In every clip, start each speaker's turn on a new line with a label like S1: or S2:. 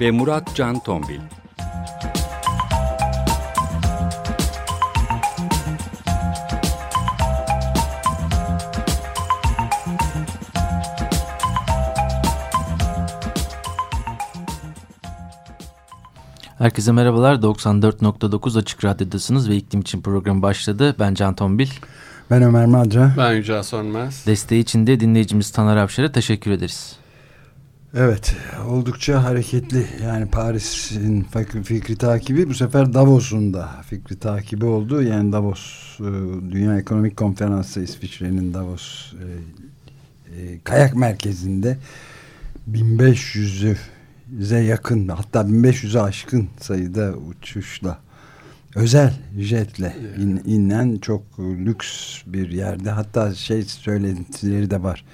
S1: ve Murat Can Tombil.
S2: Herkese merhabalar. 94.9 Açık Radyo'dasınız ve iklim için program başladı. Ben Can Tombil.
S3: Ben Ömer Madra.
S4: Ben Yücel Sönmez.
S2: Desteği için de dinleyicimiz Taner Avşar'a teşekkür ederiz.
S3: Evet, oldukça hareketli. Yani Paris'in fikri takibi bu sefer Davos'un da fikri takibi oldu. Yani Davos, e, Dünya Ekonomik Konferansı İsviçre'nin Davos e, e, kayak merkezinde 1500'e yakın hatta 1500'e aşkın sayıda uçuşla özel jetle in, inen çok lüks bir yerde hatta şey söylentileri de var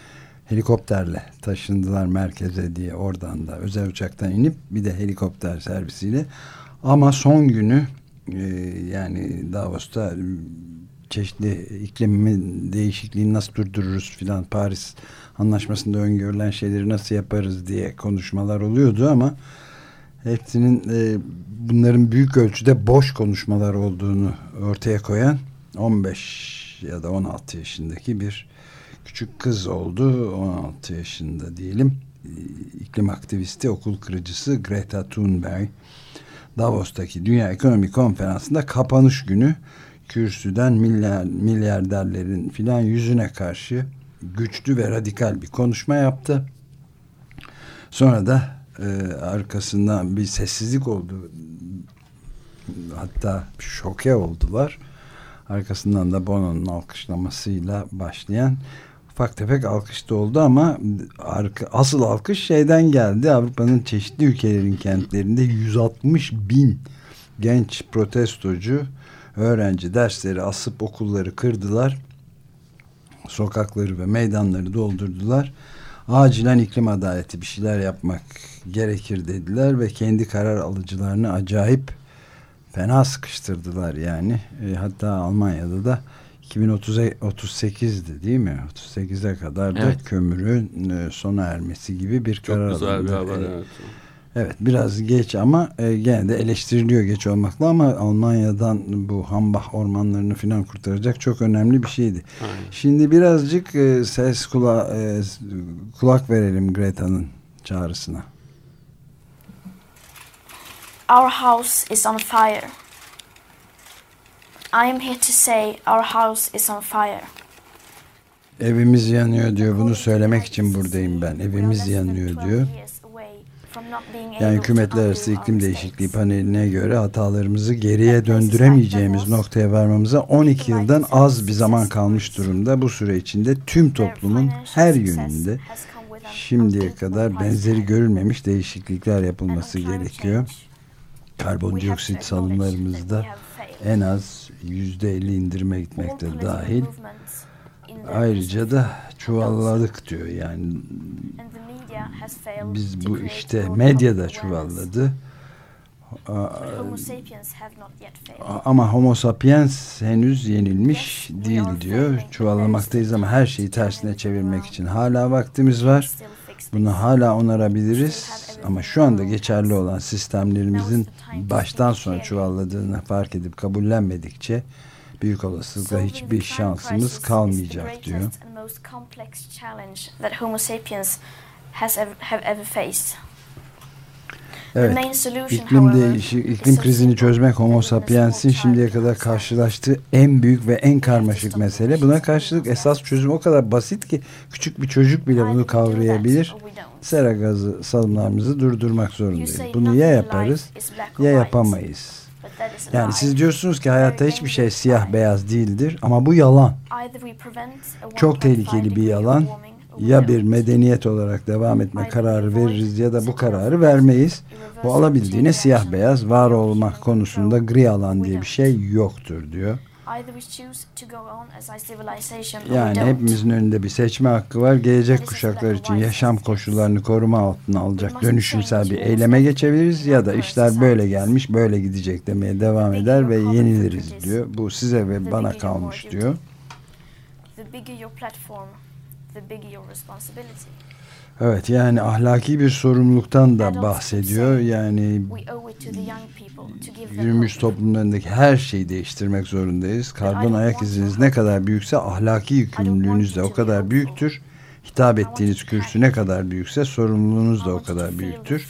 S3: helikopterle taşındılar merkeze diye oradan da özel uçaktan inip bir de helikopter servisiyle. Ama son günü e, yani Davos'ta çeşitli iklimin değişikliğini nasıl durdururuz filan Paris anlaşmasında öngörülen şeyleri nasıl yaparız diye konuşmalar oluyordu ama hepsinin e, bunların büyük ölçüde boş konuşmalar olduğunu ortaya koyan 15 ya da 16 yaşındaki bir küçük kız oldu 16 yaşında diyelim iklim aktivisti okul kırıcısı Greta Thunberg Davos'taki Dünya Ekonomik Konferansı'nda kapanış günü kürsüden milyar, milyarderlerin filan yüzüne karşı güçlü ve radikal bir konuşma yaptı. Sonra da e, arkasından bir sessizlik oldu. Hatta şoke oldular. Arkasından da Bono'nun alkışlamasıyla başlayan ufak tefek alkış da oldu ama asıl alkış şeyden geldi. Avrupa'nın çeşitli ülkelerin kentlerinde 160 bin genç protestocu öğrenci dersleri asıp okulları kırdılar. Sokakları ve meydanları doldurdular. Acilen iklim adaleti bir şeyler yapmak gerekir dediler ve kendi karar alıcılarını acayip fena sıkıştırdılar yani. E, hatta Almanya'da da 2038'di değil mi? 38'e kadar da evet. kömürün e, sona ermesi gibi bir
S4: Çok
S3: karar
S4: güzel
S3: alındı.
S4: bir haber evet.
S3: Evet biraz geç ama e, gene de eleştiriliyor geç olmakla ama Almanya'dan bu Hambach ormanlarını filan kurtaracak çok önemli bir şeydi.
S4: Aynen.
S3: Şimdi birazcık e, ses kula, e, kulak verelim Greta'nın çağrısına.
S5: Our house is on fire. I am here to say our house is on fire.
S3: Evimiz yanıyor diyor. Bunu söylemek için buradayım ben. Evimiz yanıyor diyor. Yani hükümetler arası iklim değişikliği paneline göre hatalarımızı geriye döndüremeyeceğimiz noktaya varmamıza 12 yıldan az bir zaman kalmış durumda. Bu süre içinde tüm toplumun her yönünde şimdiye kadar benzeri görülmemiş değişiklikler yapılması gerekiyor. Karbondioksit salımlarımızda en az yüzde elli indirime gitmekte dahil. Ayrıca da çuvalladık diyor yani. Biz bu işte medyada çuvalladı. Ama homo sapiens henüz yenilmiş değil diyor. çuvallamaktayız ama her şeyi tersine çevirmek için hala vaktimiz var bunu hala onarabiliriz ama şu anda geçerli olan sistemlerimizin baştan sona çuvalladığını fark edip kabullenmedikçe büyük olasılıkla hiçbir şansımız kalmayacak diyor. Evet, iklim değişik, iklim krizini çözmek Homo sapiens'in şimdiye kadar karşılaştığı en büyük ve en karmaşık mesele. Buna karşılık esas çözüm o kadar basit ki küçük bir çocuk bile bunu kavrayabilir. Sera gazı salımlarımızı durdurmak zorundayız. Bunu ya yaparız ya yapamayız. Yani siz diyorsunuz ki hayatta hiçbir şey siyah beyaz değildir ama bu yalan. Çok tehlikeli bir yalan ya bir medeniyet olarak devam etme kararı veririz ya da bu kararı vermeyiz. Bu alabildiğine siyah beyaz var olmak konusunda gri alan diye bir şey yoktur diyor. Yani hepimizin önünde bir seçme hakkı var. Gelecek kuşaklar için yaşam koşullarını koruma altına alacak dönüşümsel bir eyleme geçebiliriz ya da işler böyle gelmiş böyle gidecek demeye devam eder ve yeniliriz diyor. Bu size ve bana kalmış diyor. Evet yani ahlaki bir sorumluluktan da bahsediyor. Yani günümüz toplumlarındaki her şeyi değiştirmek zorundayız. Karbon ayak iziniz ne kadar büyükse ahlaki yükümlülüğünüz de o kadar büyüktür. Hitap ettiğiniz kürsü ne kadar büyükse sorumluluğunuz da o kadar büyüktür.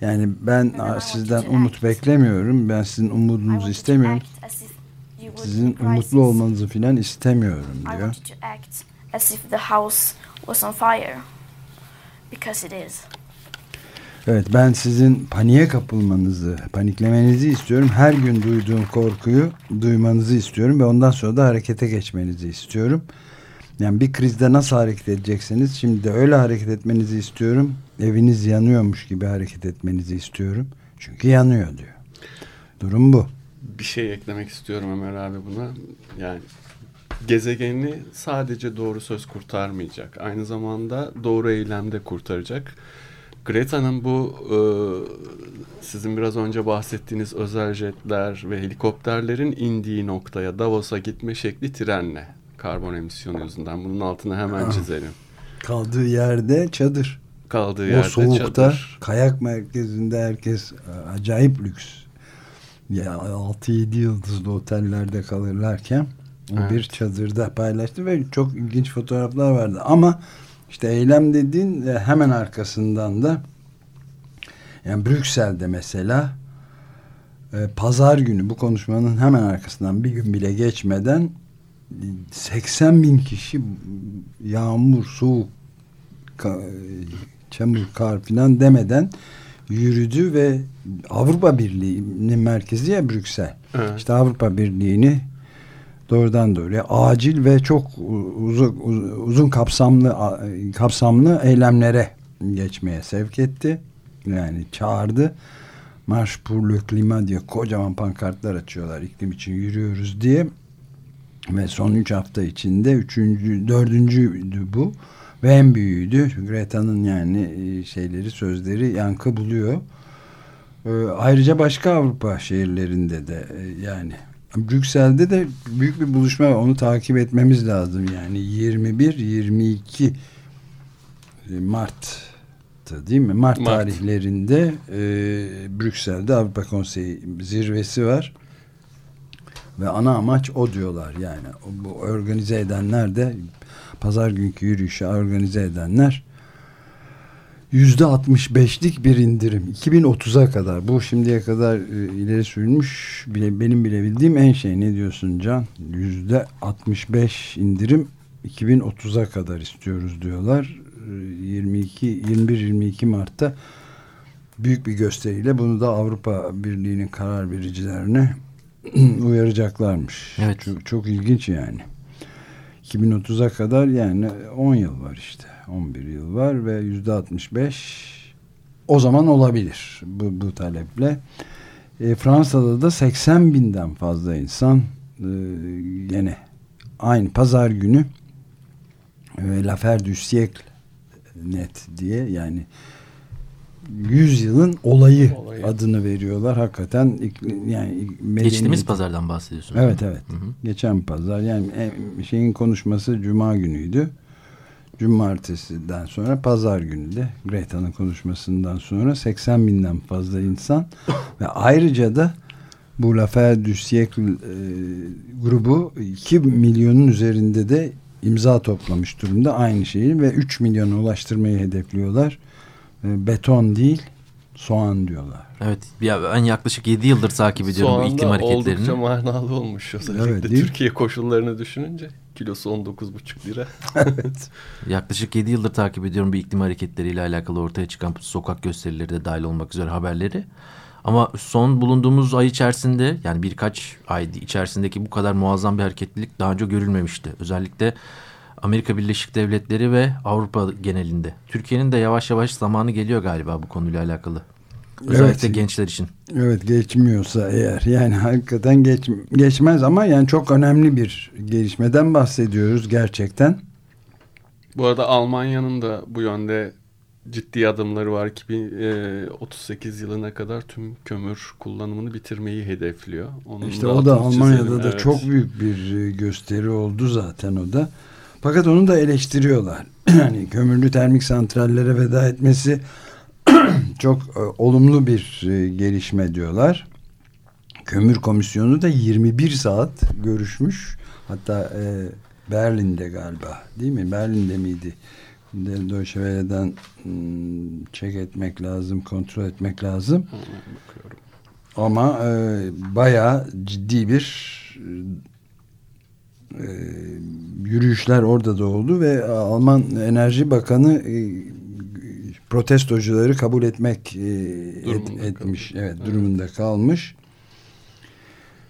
S3: Yani ben sizden umut beklemiyorum. Ben sizin umudunuzu istemiyorum. Sizin umutlu olmanızı filan istemiyorum diyor. Evet ben sizin paniğe kapılmanızı, paniklemenizi istiyorum. Her gün duyduğum korkuyu duymanızı istiyorum ve ondan sonra da harekete geçmenizi istiyorum. Yani bir krizde nasıl hareket edecekseniz şimdi de öyle hareket etmenizi istiyorum. Eviniz yanıyormuş gibi hareket etmenizi istiyorum. Çünkü yanıyor diyor. Durum bu.
S4: Bir şey eklemek istiyorum Ömer abi buna. Yani gezegeni sadece doğru söz kurtarmayacak. Aynı zamanda doğru eylemde kurtaracak. Greta'nın bu e, sizin biraz önce bahsettiğiniz özel jetler ve helikopterlerin indiği noktaya Davos'a gitme şekli trenle karbon emisyonu yüzünden. Bunun altını hemen ah. çizelim.
S3: Kaldığı yerde çadır.
S4: Kaldığı
S3: o
S4: yerde
S3: soğukta,
S4: çadır.
S3: kayak merkezinde herkes e, acayip lüks. Ya 6-7 yıldızlı otellerde kalırlarken evet. bir çadırda paylaştı ve çok ilginç fotoğraflar vardı. Ama işte eylem dediğin e, hemen arkasından da yani Brüksel'de mesela e, pazar günü bu konuşmanın hemen arkasından bir gün bile geçmeden 80 bin kişi yağmur, soğuk, çamur, kar filan demeden yürüdü ve Avrupa Birliği'nin merkezi ya Brüksel. Evet. İşte Avrupa Birliği'ni doğrudan doğruya acil ve çok uzun, uzun kapsamlı kapsamlı eylemlere geçmeye sevk etti. Yani çağırdı. Marş pour le climat diye kocaman pankartlar açıyorlar iklim için yürüyoruz diye. Ve son üç hafta içinde üçüncü, dördüncüydü bu. Ve en büyüğüydü. Greta'nın yani e, şeyleri, sözleri yankı buluyor. Ee, ayrıca başka Avrupa şehirlerinde de e, yani Brüksel'de de büyük bir buluşma var. Onu takip etmemiz lazım. Yani 21-22 e, Mart değil mi? Mart, Mart. tarihlerinde e, Brüksel'de Avrupa Konseyi zirvesi var. Ve ana amaç o diyorlar yani. Bu organize edenler de pazar günkü yürüyüşü organize edenler yüzde 65'lik bir indirim. 2030'a kadar. Bu şimdiye kadar e, ileri sürülmüş bile, benim bile bildiğim en şey. Ne diyorsun Can? Yüzde 65 indirim 2030'a kadar istiyoruz diyorlar. 22 21 22 Mart'ta büyük bir gösteriyle bunu da Avrupa Birliği'nin karar vericilerine uyaracaklarmış.
S2: Evet.
S3: Çok, çok ilginç yani. 2030'a kadar yani 10 yıl var işte. 11 yıl var ve yüzde 65 o zaman olabilir bu, bu taleple. E, Fransa'da da 80 binden fazla insan e, gene aynı pazar günü e, L'Affaire du siècle net diye yani 100 yılın olayı, olayı adını veriyorlar. Hakikaten yani
S2: geçtiğimiz pazardan bahsediyorsunuz.
S3: Evet evet. Hı hı. Geçen pazar yani şeyin konuşması cuma günüydü. Cumartesiden sonra pazar günü de Greta'nın konuşmasından sonra 80 binden fazla insan ve ayrıca da bu L'Affaire du Siècle e, grubu 2 milyonun üzerinde de imza toplamış durumda aynı şeyi ve 3 milyona ulaştırmayı hedefliyorlar. E, beton değil soğan diyorlar.
S2: Evet ya ben yaklaşık 7 yıldır takip ediyorum Soğanda bu iklim hareketlerini.
S4: oldukça manalı olmuş özellikle evet, Türkiye koşullarını düşününce kilosu 19,5 lira.
S3: evet.
S2: Yaklaşık 7 yıldır takip ediyorum bu iklim hareketleriyle alakalı ortaya çıkan sokak gösterileri de dahil olmak üzere haberleri. Ama son bulunduğumuz ay içerisinde yani birkaç ay içerisindeki bu kadar muazzam bir hareketlilik daha önce görülmemişti. Özellikle Amerika Birleşik Devletleri ve Avrupa genelinde. Türkiye'nin de yavaş yavaş zamanı geliyor galiba bu konuyla alakalı. Özellikle
S3: Evet.
S2: gençler için.
S3: Evet geçmiyorsa eğer yani hakikaten geç, geçmez ama yani çok önemli bir gelişmeden bahsediyoruz gerçekten.
S4: Bu arada Almanya'nın da bu yönde ciddi adımları var. 2038 yılına kadar tüm kömür kullanımını bitirmeyi hedefliyor. Onun
S3: İşte
S4: da
S3: o da Almanya'da
S4: çizelim.
S3: da
S4: Evet.
S3: çok büyük bir e, gösteri oldu zaten o da. Fakat onu da eleştiriyorlar. Yani kömürlü termik santrallere veda etmesi çok e, olumlu bir e, gelişme diyorlar. Kömür komisyonu da 21 saat görüşmüş. Hatta e, Berlin'de galiba değil mi? Berlin'de miydi? De- Deutsche Welle'den çek etmek lazım, kontrol etmek lazım.
S4: Bakıyorum.
S3: Ama e, bayağı ciddi bir e, yürüyüşler orada da oldu ve Alman Enerji Bakanı e, protestocuları kabul etmek e, et- etmiş,
S4: kalıyor.
S3: evet,
S4: Evet.
S3: durumunda kalmış.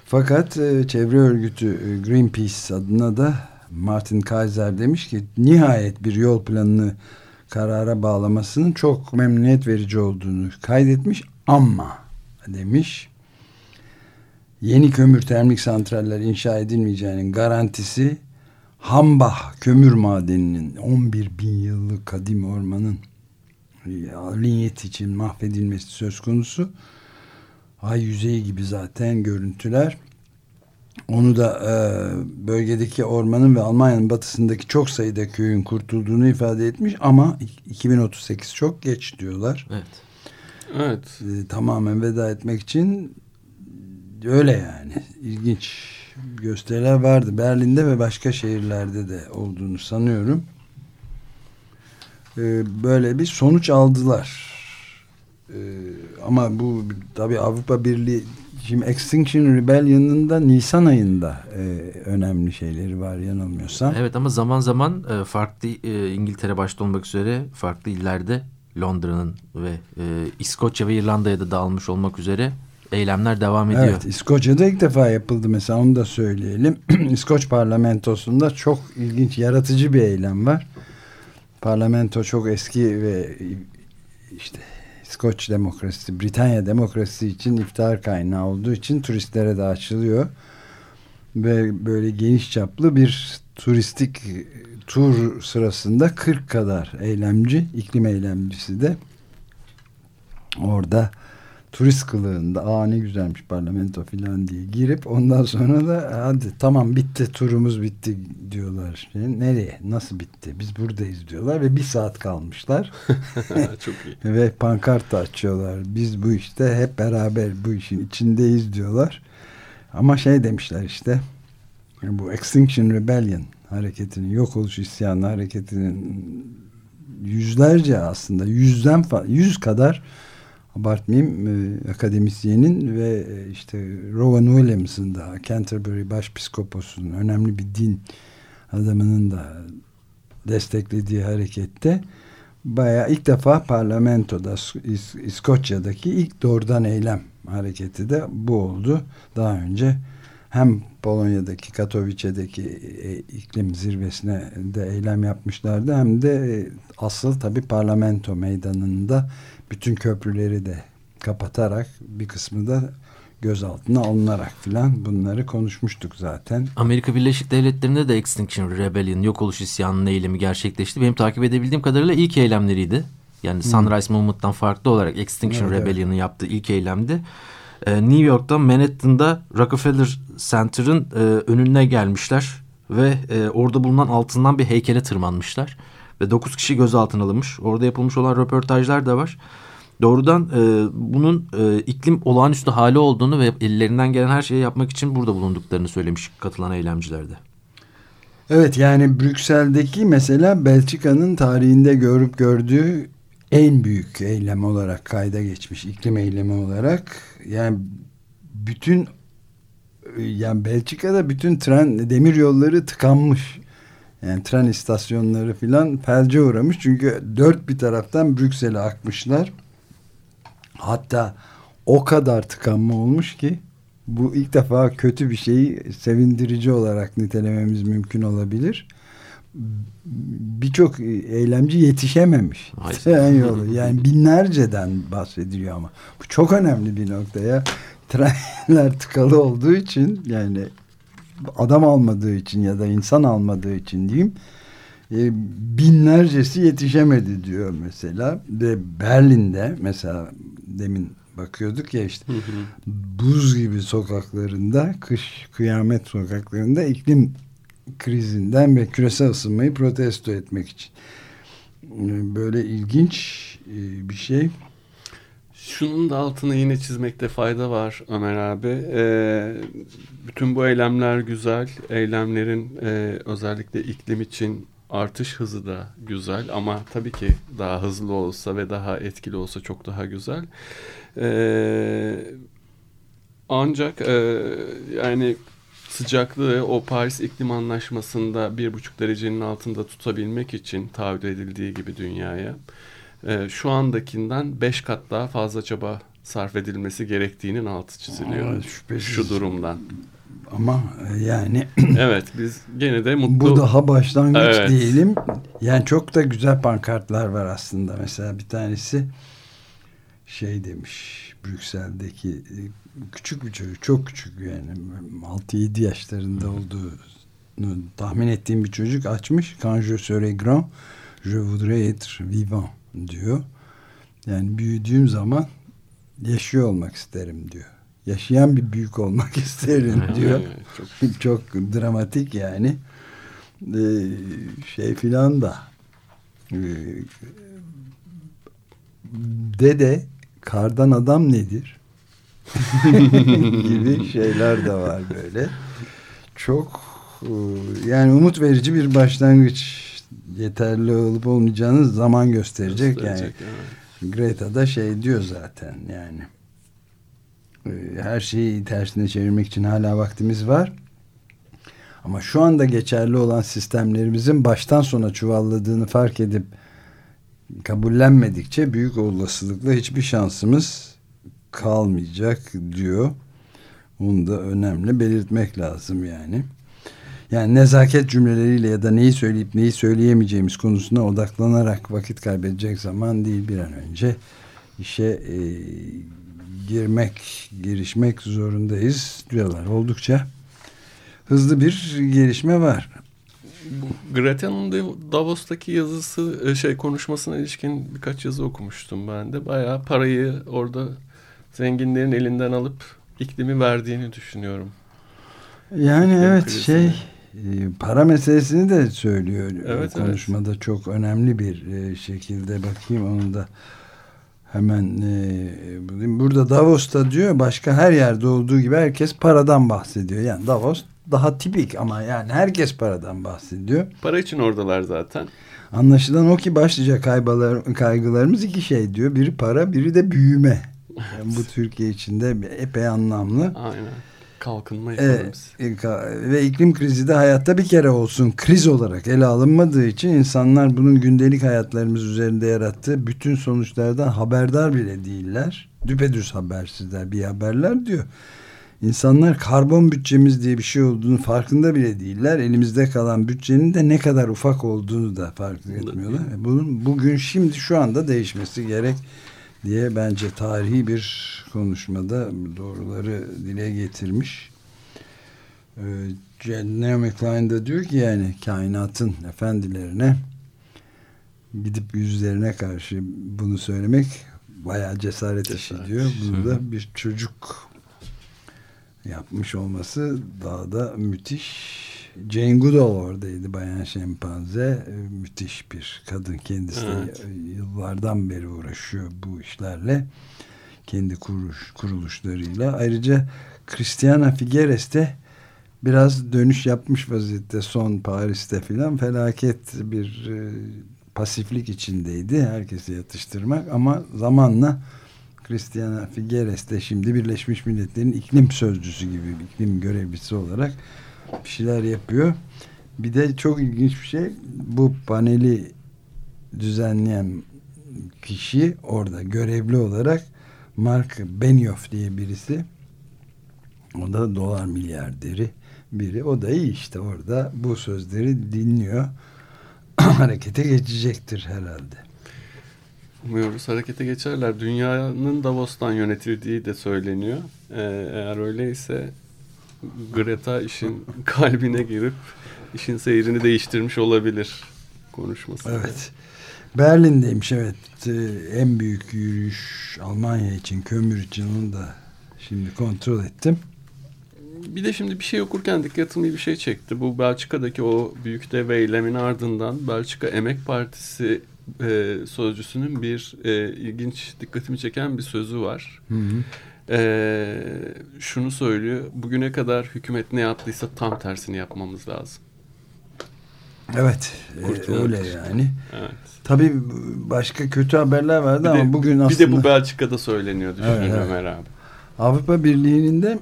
S3: Fakat e, çevre örgütü e, Greenpeace adına da Martin Kaiser demiş ki nihayet bir yol planını karara bağlamasının çok memnuniyet verici olduğunu kaydetmiş ama demiş yeni kömür termik santraller inşa edilmeyeceğinin garantisi Hambah kömür madeninin 11 bin yıllık kadim ormanın linyet için mahvedilmesi söz konusu. Ay yüzeyi gibi zaten görüntüler. Onu da e, bölgedeki ormanın ve Almanya'nın batısındaki çok sayıda köyün kurtulduğunu ifade etmiş ama 2038 çok geç diyorlar.
S2: Evet.
S4: Evet.
S3: E, tamamen veda etmek için öyle yani. İlginç gösteriler vardı. Berlin'de ve başka şehirlerde de olduğunu sanıyorum. E, böyle bir sonuç aldılar. E, ama bu tabii Avrupa Birliği şimdi Extinction Rebellion'ın da Nisan ayında e, önemli şeyleri var yanılmıyorsam.
S2: Evet ama zaman zaman e, farklı e, İngiltere başta olmak üzere farklı illerde Londra'nın ve e, İskoçya ve İrlanda'ya da dağılmış olmak üzere eylemler devam ediyor.
S3: Evet, İskoçya'da ilk defa yapıldı mesela onu da söyleyelim. İskoç parlamentosunda çok ilginç, yaratıcı bir eylem var. Parlamento çok eski ve işte İskoç demokrasisi, Britanya demokrasisi için iftihar kaynağı olduğu için turistlere de açılıyor. Ve böyle geniş çaplı bir turistik tur sırasında 40 kadar eylemci, iklim eylemcisi de orada turist kılığında aa ne güzelmiş parlamento filan diye girip ondan sonra da hadi tamam bitti turumuz bitti diyorlar. Şey, nereye? Nasıl bitti? Biz buradayız diyorlar ve bir saat kalmışlar.
S4: Çok iyi.
S3: ve pankart açıyorlar. Biz bu işte hep beraber bu işin içindeyiz diyorlar. Ama şey demişler işte bu Extinction Rebellion hareketinin yok oluş isyanı hareketinin yüzlerce aslında yüzden yüz kadar abartmayayım e, akademisyenin ve e, işte Rowan Williams'ın da Canterbury Başpiskoposu'nun önemli bir din adamının da desteklediği harekette bayağı ilk defa parlamentoda İs- İskoçya'daki ilk doğrudan eylem hareketi de bu oldu. Daha önce hem Polonya'daki Katowice'deki e, iklim zirvesine de eylem yapmışlardı hem de e, asıl tabi parlamento meydanında bütün köprüleri de kapatarak bir kısmı da gözaltına alınarak filan bunları konuşmuştuk zaten.
S2: Amerika Birleşik Devletleri'nde de Extinction Rebellion yok oluş isyanının eylemi gerçekleşti. Benim takip edebildiğim kadarıyla ilk eylemleriydi. Yani Sunrise Movement'tan farklı olarak Extinction
S3: Evet, evet.
S2: Rebellion'ın yaptığı ilk eylemdi. Ee, New York'ta Manhattan'da Rockefeller Center'ın e, önüne gelmişler ve e, orada bulunan altından bir heykele tırmanmışlar. Ve 9 kişi gözaltına alınmış. Orada yapılmış olan röportajlar da var. Doğrudan e, bunun e, iklim olağanüstü hali olduğunu ve ellerinden gelen her şeyi yapmak için burada bulunduklarını söylemiş katılan eylemcilerde.
S3: Evet yani Brüksel'deki mesela Belçika'nın tarihinde görüp gördüğü en büyük eylem olarak kayda geçmiş iklim eylemi olarak yani bütün yani Belçika'da bütün tren demir yolları tıkanmış. Yani tren istasyonları filan felce uğramış. Çünkü dört bir taraftan Brüksel'e akmışlar. Hatta o kadar tıkanma olmuş ki bu ilk defa kötü bir şeyi sevindirici olarak nitelememiz mümkün olabilir. Birçok eylemci yetişememiş. Tren yolu. Yani binlerceden bahsediliyor ama. Bu çok önemli bir noktaya. Trenler tıkalı olduğu için yani adam almadığı için ya da insan almadığı için diyeyim e, binlercesi yetişemedi diyor mesela ve Berlin'de mesela demin bakıyorduk ya işte hı hı. buz gibi sokaklarında kış kıyamet sokaklarında iklim krizinden ve küresel ısınmayı protesto etmek için e, böyle ilginç e, bir şey.
S4: Şunun da altını yine çizmekte fayda var Ömer abi. Ee, bütün bu eylemler güzel. Eylemlerin e, özellikle iklim için artış hızı da güzel ama tabii ki daha hızlı olsa ve daha etkili olsa çok daha güzel. Ee, ancak e, yani sıcaklığı o Paris İklim Anlaşması'nda bir buçuk derecenin altında tutabilmek için taahhüt edildiği gibi dünyaya e, şu andakinden beş kat daha fazla çaba sarf edilmesi gerektiğinin altı çiziliyor. Aa, şu durumdan.
S3: Ama e, yani
S4: evet biz gene de mutlu.
S3: Bu daha başlangıç evet. diyelim. Yani çok da güzel pankartlar var aslında. Mesela bir tanesi şey demiş Brüksel'deki e, küçük bir çocuk çok küçük yani 6-7 yaşlarında olduğunu tahmin ettiğim bir çocuk açmış. Quand je serai grand je voudrais être vivant diyor. Yani büyüdüğüm zaman yaşıyor olmak isterim diyor. Yaşayan bir büyük olmak isterim diyor. çok, çok dramatik yani. Ee, şey filan da ee, dede kardan adam nedir? gibi şeyler de var böyle. Çok e, yani umut verici bir başlangıç yeterli olup olmayacağını zaman gösterecek, gösterecek yani. yani. Greta da şey diyor zaten yani e, her şeyi tersine çevirmek için hala vaktimiz var. Ama şu anda geçerli olan sistemlerimizin baştan sona çuvalladığını fark edip kabullenmedikçe büyük olasılıkla hiçbir şansımız kalmayacak diyor. Bunu da önemli belirtmek lazım yani. Yani nezaket cümleleriyle ya da neyi söyleyip neyi söyleyemeyeceğimiz konusuna odaklanarak vakit kaybedecek zaman değil bir an önce işe e, girmek, girişmek zorundayız diyorlar. Oldukça hızlı bir gelişme var.
S4: Bu Greta'nın Davos'taki yazısı e, şey konuşmasına ilişkin birkaç yazı okumuştum ben de. Bayağı parayı orada zenginlerin elinden alıp iklimi verdiğini düşünüyorum.
S3: Yani İklim evet krizine. şey e, para meselesini de söylüyor evet, konuşmada evet. çok önemli bir e, şekilde bakayım onu da hemen e, burada Davos'ta diyor başka her yerde olduğu gibi herkes paradan bahsediyor. Yani Davos daha tipik ama yani herkes paradan bahsediyor.
S4: Para için oradalar zaten.
S3: Anlaşılan o ki başlıca kaybalar, kaygılarımız iki şey diyor. Biri para, biri de büyüme. Yani bu Türkiye içinde epey anlamlı.
S4: Aynen. Kalkınma ekonomisi.
S3: E, ve iklim krizi de hayatta bir kere olsun kriz olarak ele alınmadığı için insanlar bunun gündelik hayatlarımız üzerinde yarattığı bütün sonuçlardan haberdar bile değiller. Düpedüz habersizler bir haberler diyor. İnsanlar karbon bütçemiz diye bir şey olduğunu farkında bile değiller. Elimizde kalan bütçenin de ne kadar ufak olduğunu da fark etmiyorlar. Bunun bugün şimdi şu anda değişmesi gerek diye bence tarihi bir konuşmada doğruları dile getirmiş. Ee, Naomi Klein de diyor ki yani kainatın efendilerine gidip yüzlerine karşı bunu söylemek bayağı cesaret, cesaret. işi diyor. Bunu da bir çocuk yapmış olması daha da müthiş. Jane Goodall oradaydı bayan şempanze. Müthiş bir kadın kendisi evet. yıllardan beri uğraşıyor bu işlerle. Kendi kuruluş, kuruluşlarıyla. Ayrıca Christiana Figueres de biraz dönüş yapmış vaziyette son Paris'te filan felaket bir e, pasiflik içindeydi. Herkesi yatıştırmak ama zamanla Christiana Figueres de şimdi Birleşmiş Milletler'in iklim sözcüsü gibi iklim görevlisi olarak bir şeyler yapıyor. Bir de çok ilginç bir şey bu paneli düzenleyen kişi orada görevli olarak Mark Benioff diye birisi o da dolar milyarderi biri o da iyi işte orada bu sözleri dinliyor harekete geçecektir herhalde.
S4: Umuyoruz harekete geçerler. Dünyanın Davos'tan yönetildiği de söyleniyor. Ee, eğer öyleyse Greta işin kalbine girip işin seyrini değiştirmiş olabilir konuşması.
S3: Evet. Berlin'deymiş evet. Ee, en büyük yürüyüş Almanya için, kömür için onu da şimdi kontrol ettim.
S4: Bir de şimdi bir şey okurken dikkatimi bir şey çekti. Bu Belçika'daki o büyük dev eylemin ardından Belçika Emek Partisi e, sözcüsünün bir e, ilginç dikkatimi çeken bir sözü var.
S3: Hı hı.
S4: E, şunu söylüyor. Bugüne kadar hükümet ne yaptıysa tam tersini yapmamız lazım.
S3: Evet, e, öyle yani.
S4: Evet.
S3: Tabii başka kötü haberler vardı
S4: Bir
S3: ama
S4: de,
S3: bugün
S4: bir
S3: aslında
S4: de bu Belçika'da söyleniyor düşünün
S3: Evet, evet.
S4: Ömer abi.
S3: Avrupa Birliği'nin de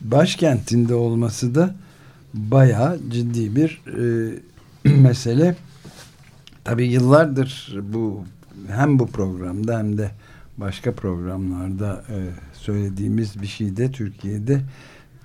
S3: başkentinde olması da bayağı ciddi bir e, mesele. Tabii yıllardır bu hem bu programda hem de başka programlarda e, söylediğimiz bir şey de Türkiye'de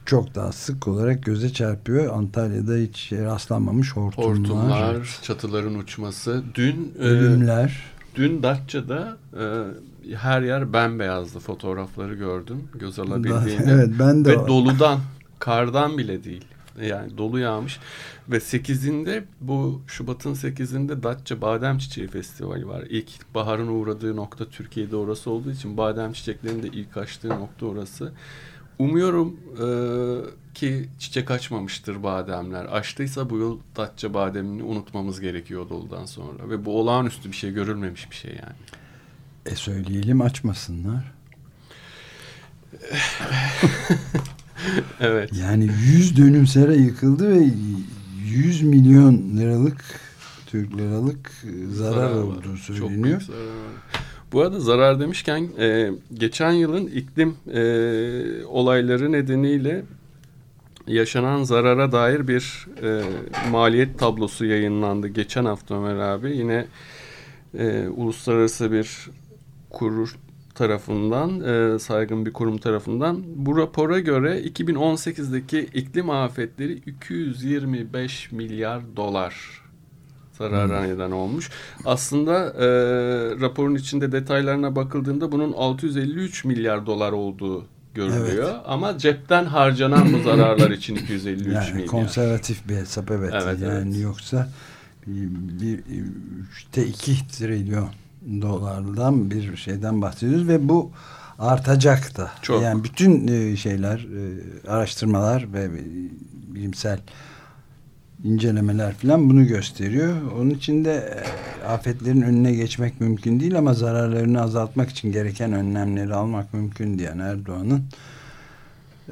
S3: çok daha sık olarak göze çarpıyor. Antalya'da hiç rastlanmamış hortumlar,
S4: Hortumlar, çatıların uçması. Dün e,
S3: ölümler.
S4: dün Datça'da e, her yer bembeyazdı fotoğrafları gördüm. Göz alabildiğinde.
S3: Evet ben de
S4: Ve
S3: o-
S4: doludan, kardan bile değil. Yani dolu yağmış. Ve 8'inde bu Şubat'ın 8'inde Datça Badem Çiçeği Festivali var. İlk baharın uğradığı nokta Türkiye'de orası olduğu için badem çiçeklerinin de ilk açtığı nokta orası. Umuyorum e, ki çiçek açmamıştır bademler. Açtıysa bu yıl Datça bademini unutmamız gerekiyor doludan sonra. Ve bu olağanüstü bir şey, görülmemiş bir şey yani.
S3: E söyleyelim açmasınlar.
S4: Evet.
S3: Yani 100 dönüm sera yıkıldı ve 100 milyon liralık Türk liralık zarar,
S4: var.
S3: olduğu
S4: Çok
S3: söyleniyor.
S4: büyük zarar var. Bu arada zarar demişken e, geçen yılın iklim e, olayları nedeniyle yaşanan zarara dair bir e, maliyet tablosu yayınlandı geçen hafta Ömer abi. Yine e, uluslararası bir kurur tarafından, e, saygın bir kurum tarafından. Bu rapora göre 2018'deki iklim afetleri 225 milyar dolar zarara neden olmuş. Aslında e, raporun içinde detaylarına bakıldığında bunun 653 milyar dolar olduğu görülüyor. Ama cepten harcanan bu zararlar için 253
S3: Yani
S4: milyar.
S3: konservatif bir hesap evet.
S4: Evet,
S3: yani
S4: evet.
S3: yoksa bir üçte iki trilyon dolardan bir şeyden bahsediyoruz ve bu artacak da.
S4: Çok.
S3: Yani bütün e, şeyler, e, araştırmalar ve bilimsel incelemeler falan bunu gösteriyor. Onun için de e, afetlerin önüne geçmek mümkün değil ama zararlarını azaltmak için gereken önlemleri almak mümkün diyen Erdoğan'ın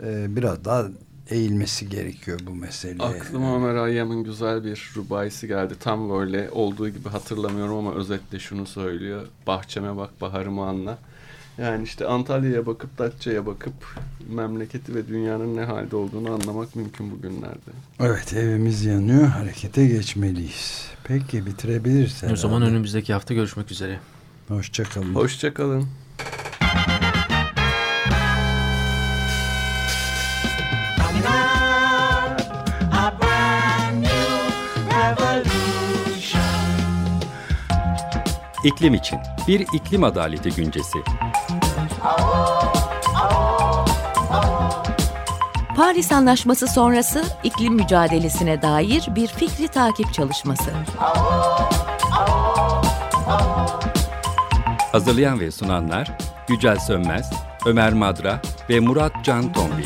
S3: e, biraz daha eğilmesi gerekiyor bu meseleye.
S4: Aklıma Ömer Hayyam'ın güzel bir rubayisi geldi. Tam böyle olduğu gibi hatırlamıyorum ama özetle şunu söylüyor. Bahçeme bak baharımı anla. Yani işte Antalya'ya bakıp Datça'ya bakıp memleketi ve dünyanın ne halde olduğunu anlamak mümkün bugünlerde.
S3: Evet evimiz yanıyor. Harekete geçmeliyiz. Peki bitirebiliriz
S2: O zaman
S3: herhalde.
S2: önümüzdeki hafta görüşmek üzere.
S3: Hoşçakalın.
S4: Hoşçakalın.
S1: İklim için bir iklim adaleti güncesi.
S6: Paris Anlaşması sonrası iklim mücadelesine dair bir fikri takip çalışması.
S1: Hazırlayan ve sunanlar Yücel Sönmez, Ömer Madra ve Murat Can Tombil.